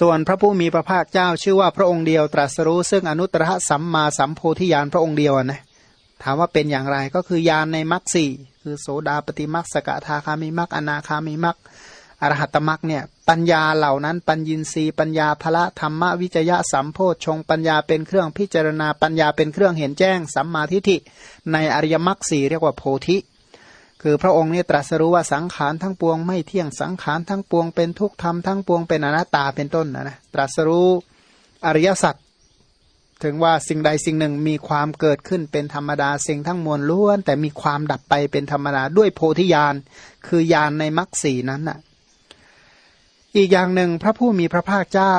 ส่วนพระผู้มีพระภาคเจ้าชื่อว่าพระองค์เดียวตรัสรู้ซึ่งอนุตตรสัมมาสัมโพธิญาณพระองค์เดียวนะถามว่าเป็นอย่างไรก็คือญาณในมรรคสี่คือโสดาปฏิมรรคสกทาคามิมรรคอนาคามิมรรคอรหัตมรรคเนี่ยปัญญาเหล่านั้นปัญญินรีปัญญาพละธรรมวิจยะสัมโพชงปัญญาเป็นเครื่องพิจารณาปัญญาเป็นเครื่องเห็นแจ้งสัมมาทิฏฐิในอริยมรรคสี่เรียกว่าโพธิ คือพระองค์นี่ตรัสรู้ว่าสังขารทั้งปวงไม่เที่ยงสังขารทั้งปวงเป็นทุกธรรมทั้งปวงเป็นอนัตตาเป็นต้นนะนะตรัสรู้อริยสัจถึงว่าสิ่งใดสิ่งหนึ่งมีความเกิดขึ้นเป็นธรรมดาสิ่งทั้งมวลล้วน แต่มีความดับไปเป็นธรรมดาด้วยโพธิญาณคือญาณในมรรคสีนั้นน่ะ อีกอย่างหนึ่งพระผู้มีพระภาคเจ้า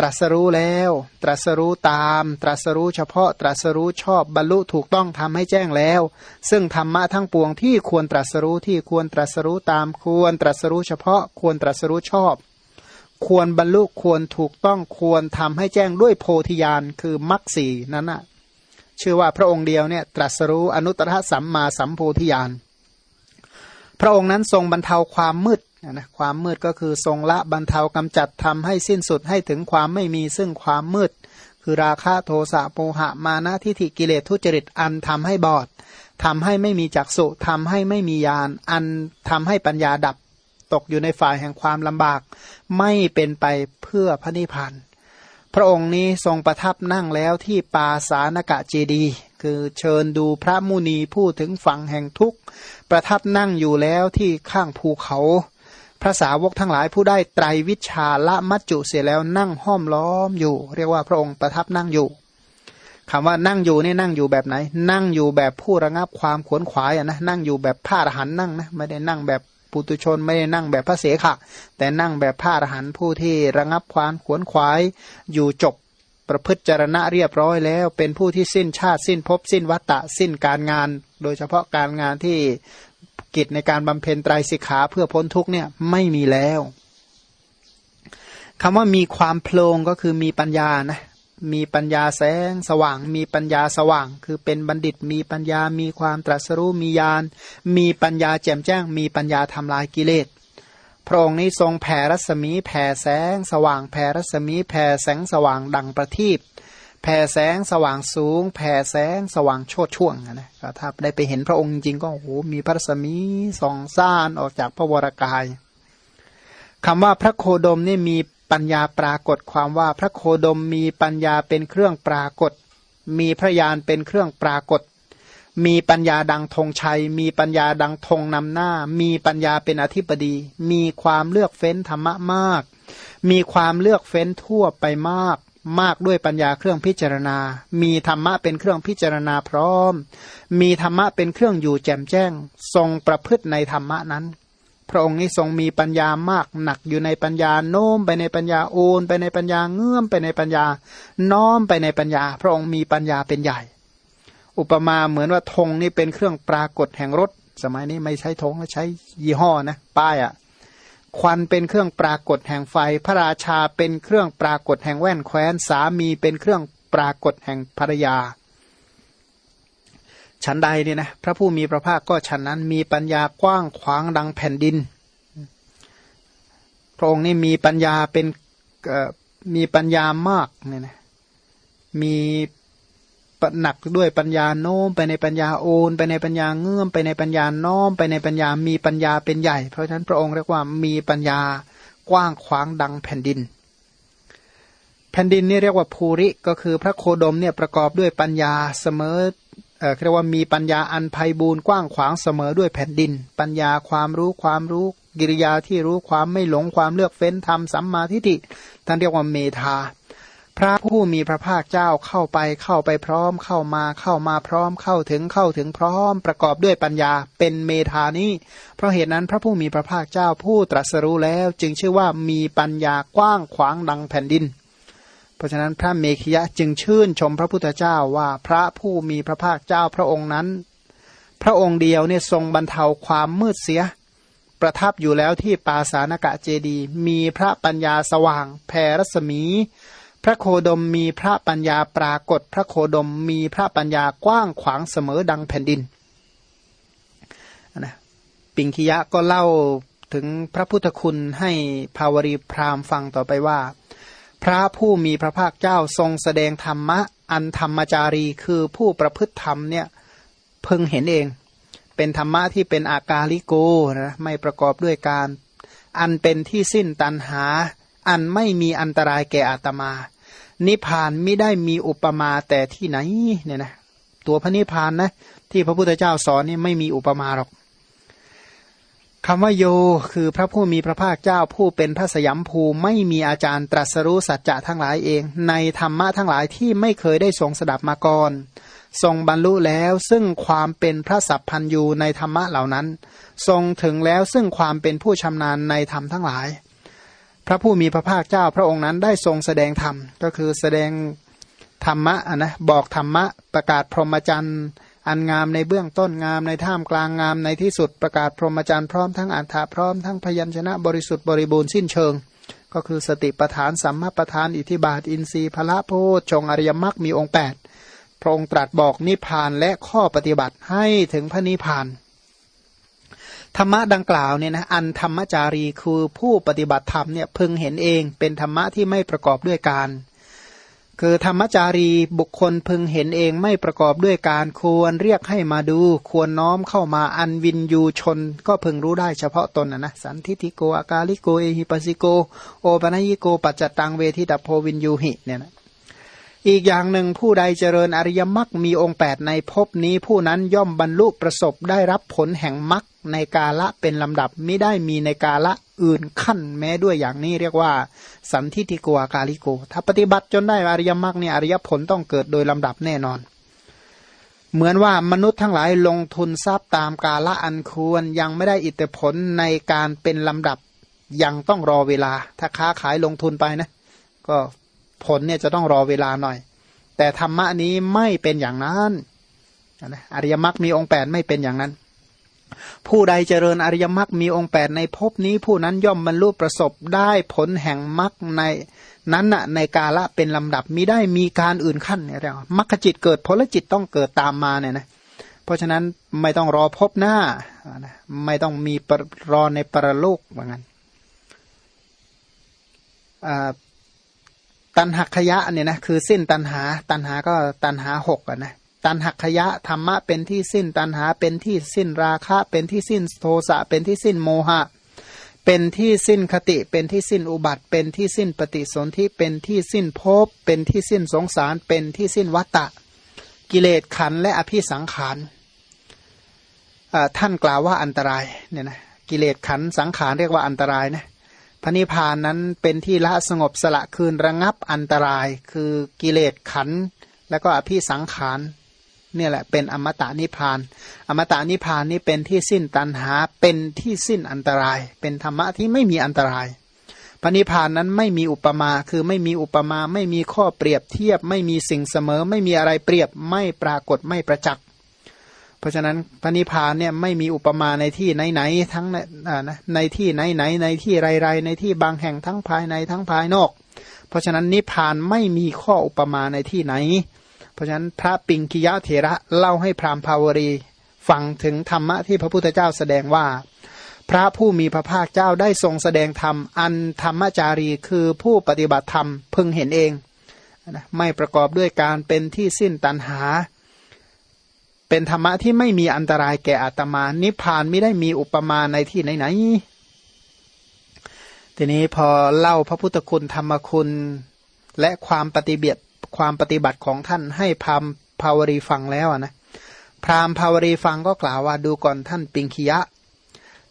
ตรัสรู้แล้ว ตรัสรู้ตาม ตรัสรู้เฉพาะ ตรัสรู้ชอบบรรลุถูกต้องทำให้แจ้งแล้ว ซึ่งธรรมะทั้งปวงที่ควรตรัสรู้ที่ควรตรัสรู้ตาม ควรตรัสรู้เฉพาะ ควรตรัสรู้ชอบ ควรบรรลุควรถูกต้องควรทำให้แจ้งด้วยโพธิญาณคือมรรคสีนั้นน่ะชื่อว่าพระองค์เดียวเนี่ยตรัสรู้อนุตตรสัมมาสัมโพธิญาณพระองค์นั้นทรงบรรเทาความมืด นะความมืดก็คือทรงละบรรเทากำจัดทำให้สิ้นสุดให้ถึงความไม่มีซึ่งความมืด คือราคะโทสะโมหะมานะทิฏฐิกิเลสทุจริตอันทำให้บอดทำให้ไม่มีจักษุทำให้ไม่มียานอันทำให้ปัญญาดับตกอยู่ในฝ่ายแห่งความลำบาก ไม่เป็นไปเพื่อพระนิพพานพระองค์นี้ทรงประทับนั่งแล้วที่ปาสานกะเจดี คือเชิญดูพระมุนีพูดถึงฝั่งแห่งทุกข์ ประทับนั่งอยู่แล้วที่ข้างภูเขา พระสาวกทั้งหลายผู้ได้ไตรวิชาละมัจจุเสียแล้วนั่งห้อมล้อมอยู่ เรียกว่าพระองค์ประทับนั่งอยู่คำว่านั่งอยู่นี่นั่งอยู่แบบไหน นั่งอยู่แบบผู้ระงับความขวนขวายนะนั่งอยู่แบบผ้าหันนั่งนะไม่ได้นั่งแบบปุตุชนไม่ได้นั่งแบบพระเสขะ แต่นั่งแบบผ้าหันผู้ที่ระงับความขวนขวายอยู่จบประพฤติจารณะเรียบร้อยแล้ว เป็นผู้ที่สิ้นชาติสิ้นภพสิ้นวัตตะสิ้นการงาน โดยเฉพาะการงานที่ กิจในการบำเพ็ญไตรสิกขาเพื่อพ้นทุกเนี่ยไม่มีแล้วคำว่ามีความโพลงก็คือมีปัญญานะมีปัญญาแสงสว่าง มีปัญญาสว่าง คือเป็นบัณฑิต มีปัญญา มีความตรัสรู้ มีญาณ มีปัญญาแจ่มแจ้ง มีปัญญาทำลายกิเลส พระองค์นี้ทรงแผ่รัศมีแผ่แสงสว่าง แผ่รัศมีแผ่แสงสว่างดังประทีป แผ่แสงสว่างสูง แผ่แสงสว่างโชดช่วงนะถ้าได้ไปเห็นพระองค์จริงก็โอ้โหมีพระสมีสองซ่านออกจากพระวรากายคำว่าพระโคดมนี่มีปัญญาปรากฏความว่าพระโคดมมีปัญญาเป็นเครื่องปรากฏ มีพระญาณเป็นเครื่องปรากฏ มีปัญญาดังธงชัย มีปัญญาดังธงนำหน้า มีปัญญาเป็นอธิปดี มีความเลือกเฟ้นธรรมะมาก มีความเลือกเฟ้นทั่วไปมาก มากด้วยปัญญาเครื่องพิจารณา มีธรรมะเป็นเครื่องพิจารณาพร้อม มีธรรมะเป็นเครื่องอยู่แจ่มแจ้ง ทรงประพฤติในธรรมะนั้น พระองค์นี้ทรงมีปัญญามากหนักอยู่ในปัญญาโน้มไปในปัญญาโอนไปในปัญญาเงื่อมไปในปัญญา น้อมไปในปัญญา พระองค์มีปัญญาเป็นใหญ่ อุปมาเหมือนว่าธงนี่เป็นเครื่องปรากฏแห่งรถ สมัยนี้ไม่ใช้ธงใช้ยี่ห้อนะ ป้ายอะ่ะ ควันเป็นเครื่องปรากฏแห่งไฟ พระราชาเป็นเครื่องปรากฏแห่งแว่นแคว้น สามีเป็นเครื่องปรากฏแห่งภรรยาฉันใดเนี่ยนะพระผู้มีพระภาคก็ฉันนั้นมีปัญญากว้างขวางดังแผ่นดิน พระองค์นี่มีปัญญาเป็นมีปัญญามากเนี่ยนะมี หนักด้วยปัญญาโน้มไปในปัญญาโอน ไปในปัญญาเงื่อมไปในปัญญาน้อมไปในปัญญามีปัญญาเป็นใหญ่ เพราะฉะนั้นพระองค์เรียกว่ามีปัญญากว้างขวางดังแผ่นดิน แผ่นดินนี่เรียกว่าภูริก็คือพระโคดมเนี่ยประกอบด้วยปัญญาเสมอเอ่อเรียกว่ามีปัญญาอันไพบูร์กว้างขวางเสมอด้วยแผ่นดิน ปัญญาความรู้ความรู้กิริยาที่รู้ความไม่หลงความเลือกเฟ้นธรรมสัมมาทิฏฐิท่านเรียกว่าเมธา พระผู้มีพระภาคเจ้าเข้าไปเข้าไปพร้อม เข้ามาเข้ามาพร้อม เข้าถึงเข้าถึงพร้อม ประกอบด้วยปัญญาเป็นเมธานี้ เพราะเหตุนั้นพระผู้มีพระภาคเจ้าผู้ตรัสรู้แล้ว จึงชื่อว่ามีปัญญากว้างขวางดังแผ่นดิน เพราะฉะนั้นพระเมขยะจึงชื่นชมพระพุทธเจ้าว่าพระผู้มีพระภาคเจ้าพระองค์นั้น พระองค์เดียวเนี่ยทรงบรรเทาความมืดเสียประทับอยู่แล้วที่ปาสานกะเจดี มีพระปัญญาสว่างแผ่รัศมี พระโคดมมีพระปัญญาปรากฏ พระโคดมมีพระปัญญากว้างขวางเสมอดังแผ่นดินนะปิงคิยะก็เล่าถึงพระพุทธคุณให้ภาวรีพราหมณ์ฟังต่อไปว่า พระผู้มีพระภาคเจ้าทรงแสดงธรรมะ อันธรรมจารีคือผู้ประพฤติธรรมเนี่ยพึงเห็นเอง เป็นธรรมะที่เป็นอากาลิโกนะไม่ประกอบด้วยการ อันเป็นที่สิ้นตันหา อันไม่มีอันตรายแก่อาตมา นิพพานไม่ได้มีอุปมาแต่ที่ไหนเนี่ยนะตัวพระนิพพานนะที่พระพุทธเจ้าสอนนี่ไม่มีอุปมาหรอกคำว่าโยคือพระผู้มีพระภาคเจ้าผู้เป็นพระสยามภูไม่มีอาจารย์ตรัสรู้สัจจะทั้งหลายเอง ในธรรมะทั้งหลายที่ไม่เคยได้ทรงสดับมาก่อน ทรงบรรลุแล้วซึ่งความเป็นพระสัพพันยูในธรรมะเหล่านั้น ทรงถึงแล้วซึ่งความเป็นผู้ชำนาญในธรรมทั้งหลาย พระผู้มีพระภาคเจ้าพระองค์นั้นได้ทรงแสดงธรรม ก็คือแสดงธรรมะนะบอกธรรมะประกาศพรหมจรรย์อันงามในเบื้องต้นงามในท่ามกลางงามในที่สุดประกาศพรหมจรรย์พร้อมทั้งอัฏฐาพร้อมทั้งพยัญชนะบริสุทธิ์บริบูรณ์สิ้นเชิง ก็คือสติปทานสัมมาปทานอิทิบาทอินทรีย์พละโพชงอริยมรรคมีองค์ 8 พระองค์ตรัสบอกนิพพานและข้อปฏิบัติให้ถึงพระนิพพาน ธรรมะดังกล่าวเนี่ยนะอันธรรมจารีคือผู้ปฏิบัติธรรมเนี่ยพึงเห็นเองเป็นธรรมะที่ไม่ประกอบด้วยการ คือธรรมจารีบุคคลพึงเห็นเองไม่ประกอบด้วยการควรเรียกให้มาดู ควรน้อมเข้ามาอันวินยูชน ก็พึงรู้ได้เฉพาะตนนะนะสันทิติโกอากาลิโกเอหิปัสิโก โอปนัยิโกปัจจตังเวทิตาโพวินยูหิเนี่ยนะอีกอย่างหนึ่งผู้ใดเจริญอริยมรรคมีองค์ 8 ในภพนี้ผู้นั้นย่อมบรรลุประสบได้รับผลแห่งมรรคในกาละเป็นลำดับไม่ได้มีในกาละอื่นขั้นแม้ด้วยอย่างนี้เรียกว่า สันทิติโกากาลิโก ถ้าปฏิบัติจนได้อริยมรรคเนี่ยอริยผลต้องเกิดโดยลำดับแน่นอน เหมือนว่ามนุษย์ทั้งหลายลงทุนทรัพย์ตามกาละอันควรยังไม่ได้อิทธิผลในการเป็นลำดับยังต้องรอเวลา ถ้าค้าขายลงทุนไปนะ ก็ผลเนี่ยจะต้องรอเวลาหน่อย แต่ธรรมะนี้ไม่เป็นอย่างนั้นอริยมรรคมีองค์แปดไม่เป็นอย่างนั้น ผู้ใดเจริญอริยมรรคมีองค์แปดในภพนี้ ผู้นั้นย่อมบรรลุประสบได้ผลแห่งมรรคในนั้นน่ะในกาละเป็นลำดับมีได้มีการอื่นขั้นเนี่ยเรียกว่ามรรคจิตเกิดผลจิตต้องเกิดตามมาเนี่ยนะเพราะฉะนั้นไม่ต้องรอพบหน้าไม่ต้องมีรอในปรโลกว่างั้นตันหักขยะเนี่ยนะคือสิ้นตันหาตันหาก็ตันหาหกอะนะ ตันหักขยะธรรมะเป็นที่สิ้น ตันหาเป็นที่สิ้นราคะ เป็นที่สิ้นโทสะเป็นที่สิ้นโมหะ เป็นที่สิ้นคติเป็นที่สิ้นอุบัติ เป็นที่สิ้นปฏิสนธิเป็นที่สิ้นภพเป็นที่สิ้นสงสาร เป็นที่สิ้นวัตตะ กิเลสขันและอภิสังขารท่านกล่าวว่าอันตรายเนี่ยนะกิเลสขันสังขารเรียกว่าอันตรายนะพระนิพพานนั้นเป็นที่ละสงบสละคืนระงับอันตราย คือกิเลสขันแล้วก็อภิสังขาร เนี่ยแหละเป็นอมตะนิพาน อมตะนิพานนี่เป็นที่สิ้นตันหาเป็นที่สิ้นอันตราย เป็นธรรมะที่ไม่มีอันตรายพระนิพานนั้นไม่มีอุปมา คือไม่มีอุปมา ไม่มีข้อเปรียบเทียบ ไม่มีสิ่งเสมอ ไม่มีอะไรเปรียบ ไม่ปรากฏ ไม่ประจักษ์ เพราะฉะนั้นพระนิพานเนี่ยไม่มีอุปมาในที่ไหนๆทั้งในในที่ไหนๆในที่ไรๆในที่บางแห่งทั้งภายในทั้งภายนอก เพราะฉะนั้นนิพานไม่มีข้ออุปมาในที่ไหน เพราะฉะนั้นพระปิงกิยะเถระเล่าให้พราหมณ์ภาวรีฟังถึงธรรมะที่พระพุทธเจ้าแสดงว่า พระผู้มีพระภาคเจ้าได้ทรงแสดงธรรม อันธรรมจารีคือผู้ปฏิบัติธรรมพึงเห็นเองนะไม่ประกอบด้วยการเป็นที่สิ้นตันหา เป็นธรรมะที่ไม่มีอันตรายแก่อัตมา นิพพานไม่ได้มีอุปมาในที่ไหนๆทีนี้พอเล่าพระพุทธคุณธรรมคุณและความปฏิเบียด ความปฏิบัติของท่านให้พามภาวรีฟังแล้วนะพรามภาวรีฟังก็กล่าวว่าดูก่อนท่านปิงคียะ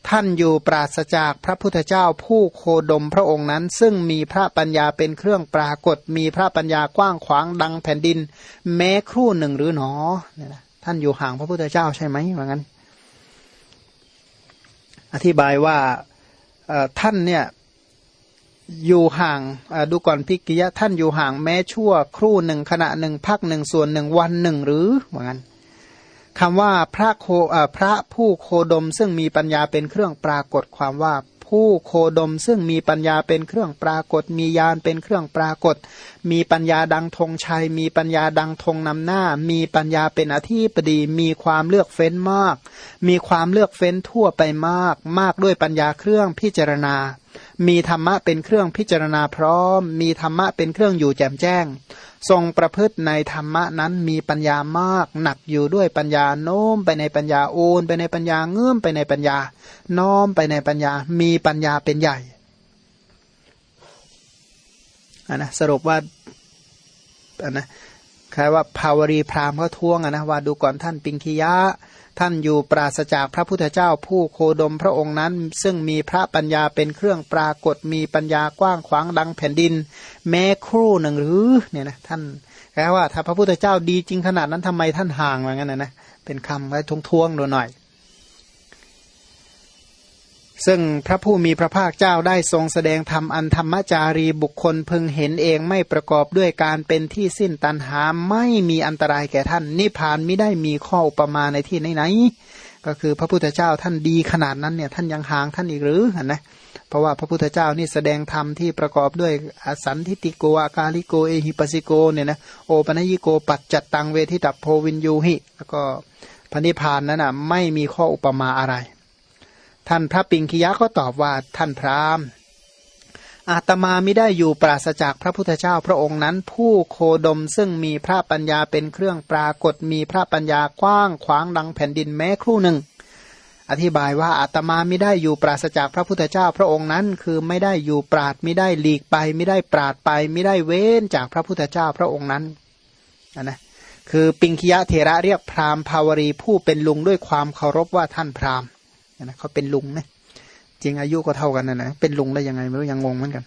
ท่านอยู่ปราศจากพระพุทธเจ้าผู้โคดมพระองค์นั้น ซึ่งมีพระปัญญาเป็นเครื่องปรากฏ มีพระปัญญากว้างขวางดังแผ่นดิน แม้ครู่หนึ่งหรือหนอเนี่ยนะท่านอยู่ห่างพระพุทธเจ้าใช่ไหมว่างั้น อธิบายว่าท่านเนี่ย อยู่ห่างดูก่อนพิกิยะท่านอยู่ห่างแม้ชั่วครู่หนึ่งขณะหนึ่งพักหนึ่งส่วนหนึ่งวันหนึ่งหรือเหมือนกันคำว่าพระโคพระผู้โคดมซึ่งมีปัญญาเป็นเครื่องปรากฏความว่าผู้โคดมซึ่งมีปัญญาเป็นเครื่องปรากฏ มียานเป็นเครื่องปรากฏ มีปัญญาดังธงชัย มีปัญญาดังธงนำหน้า มีปัญญาเป็นอธิปดีมีความเลือกเฟ้นมาก มีความเลือกเฟ้นทั่วไปมาก มากด้วยปัญญาเครื่องพิจารณา มีธรรมะเป็นเครื่องพิจารณาพร้อม มีธรรมะเป็นเครื่องอยู่แจ่มแจ้ง ทรงประพฤติในธรรมะนั้นมีปัญญามาก หนักอยู่ด้วยปัญญาโน้มไปในปัญญาโอนไปในปัญญาเงื่อมไปในปัญญา น้อมไปในปัญญา มีปัญญาเป็นใหญ่อันนะสรุปว่าอันนะ คล้ายว่าภาวรีพราหมณ์เขาท้วงนะว่าดูก่อนท่านปิงคียะ ท่านอยู่ปราศจากพระพุทธเจ้าผู้โคดมพระองค์นั้น ซึ่งมีพระปัญญาเป็นเครื่องปรากฏมีปัญญากว้างขวางดังแผ่นดิน แม้ครู่หนึ่งหรือเนี่ยนะท่านแปลว่าถ้าพระพุทธเจ้าดีจริงขนาดนั้นทำไมท่านห่างอย่างนั้นนะนะเป็นคำไว้ทวงๆดูหน่อย ซึ่งพระผู้มีพระภาคเจ้าได้ทรงแสดงธรรมอันธรรมจารีบุคคลพึงเห็นเองไม่ประกอบด้วยการเป็นที่สิ้นตันหาไม่มีอันตรายแก่ท่าน นิพพานไม่ได้มีข้ออุปมาในที่ไหนๆก็คือพระพุทธเจ้าท่านดีขนาดนั้นเนี่ยท่านยังห่างท่านอีกหรือนะเพราะว่าพระพุทธเจ้านี่แสดงธรรมที่ประกอบด้วยอสันทิติโกอากาลิโกเอหิปัสิโกเนี่ยนะโอปัญญิโกปัจจัตตังเวทิตัโพวินยูหิ แล้วก็พระนิพพานนั้นอะไม่มีข้ออุปมาอะไร ท่านพระปิงคียะก็ตอบว่าท่านพราหมณ์ อาตมาไม่ได้อยู่ปราศจากพระพุทธเจ้าพระองค์นั้น ผู้โคดมซึ่งมีพระปัญญาเป็นเครื่องปรากฏมีพระปัญญากว้างขวางดังแผ่นดินแม้ครู่หนึ่ง อธิบายว่าอาตมาไม่ได้อยู่ปราศจากพระพุทธเจ้าพระองค์นั้น คือไม่ได้อยู่ปราดไม่ได้หลีกไป ไม่ได้ปราดไป ไม่ได้เว้นจากพระพุทธเจ้าพระองค์นั้นนะคือปิงคียะเทระเรียกพราหมณ์ภาวรีผู้เป็นลุงด้วยความเคารพว่าท่านพราหมณ์ นะเขาเป็นลุงนะจริงอายุก็เท่ากันนะนะเป็นลุงได้ยังไงไม่รู้ยังงงเหมือนกัน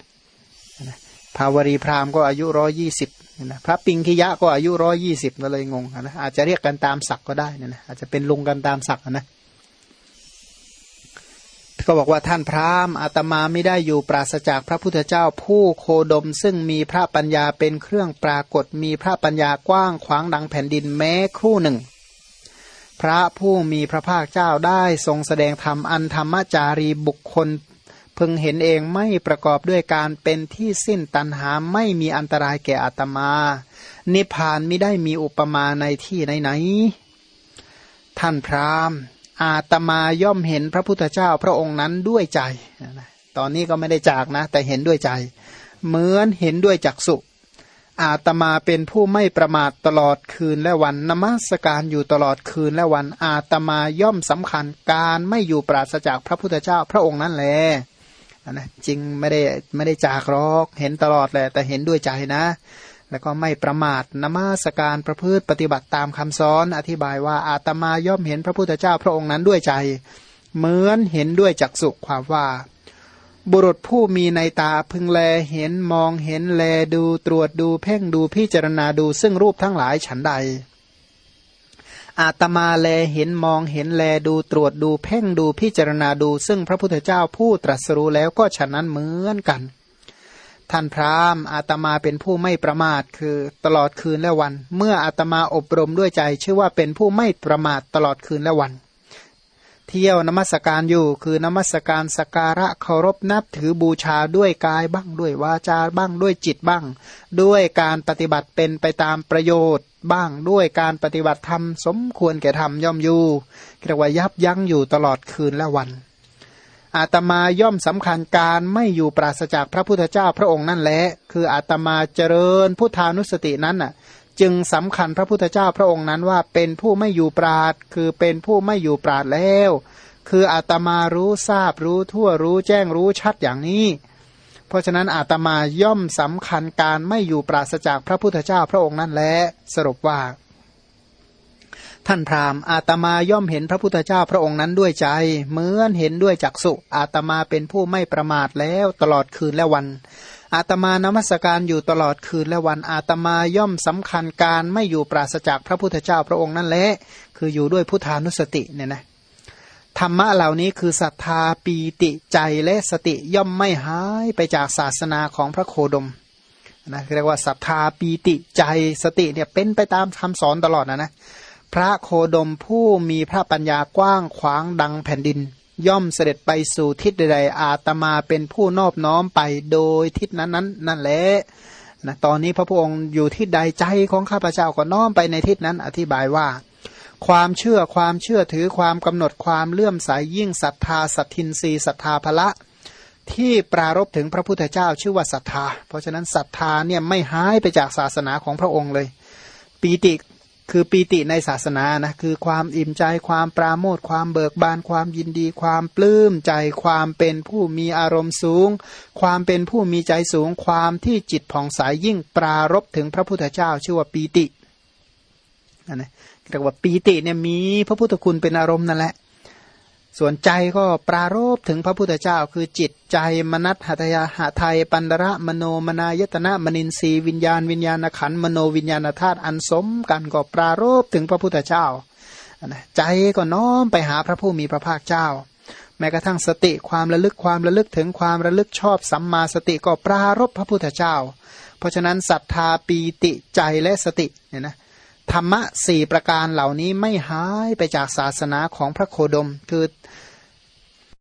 นะภาวรีพราหมณ์ก็อายุร้อยี่สิบนะพระปิงคิยะก็อายุร้อยี่สิบก็เลยงงนะอาจจะเรียกกันตามศักดิ์ก็ได้นะนะอาจจะเป็นลุงกันตามศักดิ์นะก็บอกว่าท่านพราหมณ์อาตมาไม่ได้อยู่ปราศจากพระพุทธเจ้าผู้โคดม ซึ่งมีพระปัญญาเป็นเครื่องปรากฏมีพระปัญญากว้างขวางดังแผ่นดินแม้ครู่หนึ่ง พระผู้มีพระภาคเจ้าได้ทรงแสดงธรรมอันธรรมจารีบุคคลพึงเห็นเองไม่ประกอบด้วยการเป็นที่สิ้นตันหาไม่มีอันตรายแก่อาตมา นิพพานไม่ได้มีอุปมาในที่ไหนๆท่านพราหมณ์ อาตมาย่อมเห็นพระพุทธเจ้าพระองค์นั้นด้วยใจ ตอนนี้ก็ไม่ได้จากนะ แต่เห็นด้วยใจ เหมือนเห็นด้วยจักสุ อาตมาเป็นผู้ไม่ประมาทตลอดคืนและวันนมัสการอยู่ตลอดคืนและวันอาตมาย่อมสำคัญการไม่อยู่ปราศจากพระพุทธเจ้าพระองค์นั้นแหละนะจริงไม่ได้ไม่ได้จากรอกเห็นตลอดแหละแต่เห็นด้วยใจนะ แล้วก็ไม่ประมาทนมัสการประพฤติปฏิบัติตามคำสอนอธิบายว่าอาตมาย่อมเห็นพระพุทธเจ้าพระองค์นั้นด้วยใจ เหมือนเห็นด้วยจักสุความว่า บุรุษผู้มีในตาพึงแลเห็นมองเห็นแลดูตรวจดูเพ่งดูพิจารณาดูซึ่งรูปทั้งหลายฉันใด อาตมาแลเห็นมองเห็นแลดูตรวจดูเพ่งดูพิจารณาดู ซึ่งพระพุทธเจ้าผู้ตรัสรู้แล้วก็ฉะนั้นเหมือนกัน ท่านพราหมณ์อาตมาเป็นผู้ไม่ประมาทคือตลอดคืนและวัน เมื่ออาตมาอบรมด้วยใจชื่อว่าเป็นผู้ไม่ประมาทตลอดคืนและวัน เที่ยวนมัสการอยู่ คือนมัสการสการะเคารพนับถือบูชาด้วยกายบ้างด้วยวาจาบ้างด้วยจิตบ้าง ด้วยการปฏิบัติเป็นไปตามประโยชน์บ้างด้วยการปฏิบัติธรรมสมควรแก่ธรรมย่อมอยู่เรียกว่ายับยั้งอยู่ตลอดคืนและวัน อาตมาย่อมสำคัญการไม่อยู่ปราศจากพระพุทธเจ้าพระองค์นั่นแหละคืออาตมาเจริญพุทธานุสตินั้นน่ะ จึงสำคัญพระพุทธเจ้าพระองค์นั้นว่าเป็นผู้ไม่อยู่ปราดคือเป็นผู้ไม่อยู่ปราดแล้ว คืออาตมารู้ทราบรู้ทั่วรู้แจ้งรู้ชัดอย่างนี้ เพราะฉะนั้นอาตมาย่อมสำคัญการไม่อยู่ปราศจากพระพุทธเจ้าพระองค์นั้นและสรุปว่า ท่านพราหมณ์อาตมาย่อมเห็นพระพุทธเจ้าพระองค์นั้นด้วยใจ เหมือนเห็นด้วยจักสุอาตมาเป็นผู้ไม่ประมาทแล้วตลอดคืนและวัน อาตมานมัสการอยู่ตลอดคืนและวันอาตมาย่อมสำคัญการไม่อยู่ปราศจากพระพุทธเจ้าพระองค์นั่นแหละคืออยู่ด้วยพุทธานุสติเนี่ยนะธรรมะเหล่านี้คือศรัทธาปีติใจและสติย่อมไม่หายไปจากศาสนาของพระโคดมนะเรียกว่าศรัทธาปีติใจสติเนี่ยเป็นไปตามคำสอนตลอดนะนะพระโคดมผู้มีพระปัญญากว้างขวางดังแผ่นดิน ย่อมเสด็จไปสู่ทิศใดๆอาตมาเป็นผู้นอบน้อมไปโดยทิศนั้นนั้นนั่นแหละนะตอนนี้พระพุทธองค์อยู่ที่ใดใจของข้าพเจ้าก็น้อมไปในทิศนั้นอธิบายว่า ความเชื่อความเชื่อถือความกำหนดความเลื่อมใสยยิ่งศรัทธาสัตทินรีศรัทธาภละ ที่ปรารบถึงพระพุทธเจ้าชื่อว่าศรัทธา เพราะฉะนั้นศรัทธาเนี่ยไม่หายไปจากศาสนาของพระองค์เลย ปีติ คือปีติในศาสนานะคือความอิ่มใจความปราโมทความเบิกบานความยินดี ความปลื้มใจ ความเป็นผู้มีอารมณ์สูง ความเป็นผู้มีใจสูง ความที่จิตผ่องใสยยิ่งปรารบถึงพระพุทธเจ้าชื่อว่าปีตินะเรียกว่าปีติเนี่ยมีพระพุทธคุณเป็นอารมณ์นั่นแหละ ส่วนใจก็ปรารบถึงพระพุทธเจ้า คือจิตใจมนัตหัตยาหาไทยปันระมโนมนายตนะมนินทรีวิญญาณวิญญาณขันมโนวิญญาณธาตุอันสมกันก็ปรารบถึงพระพุทธเจ้าใจก็น้อมไปหาพระผู้มีพระภาคเจ้า แม้กระทั่งสติความระลึกความระลึกถึงความระลึกชอบสัมมาสติก็ปรารบพระพุทธเจ้า เพราะฉะนั้นศรัทธาปีติใจและสติเนี่ยนะ ธรรมะสี่ประการเหล่านี้ไม่หายไปจากศาสนาของพระโคดม คือ